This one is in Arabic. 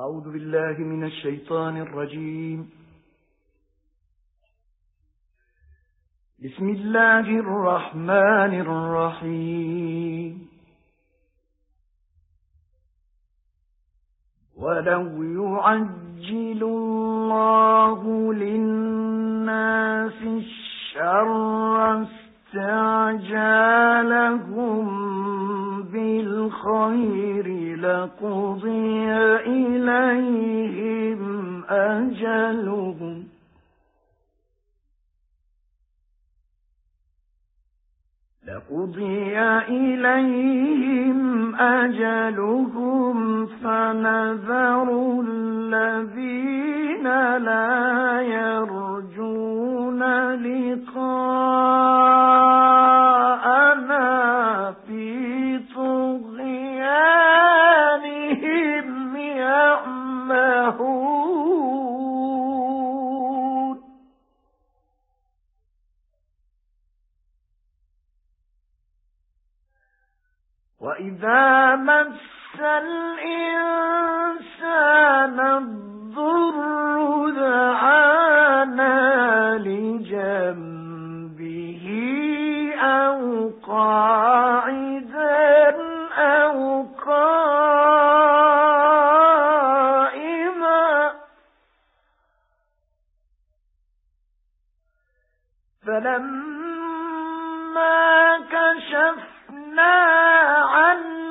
أعوذ بالله من الشيطان الرجيم. بسم الله الرحمن الرحيم. ولو يعجل الله للناس الشر لقضي إليهم أجلهم. لقضي إليهم أجلهم فنذر الذين لا يرجون لقاءنا في طغيانهم. وإذا مس الإنسان الضر دعانا لجنبه أو قاعدا أو قائما فلما كشفنا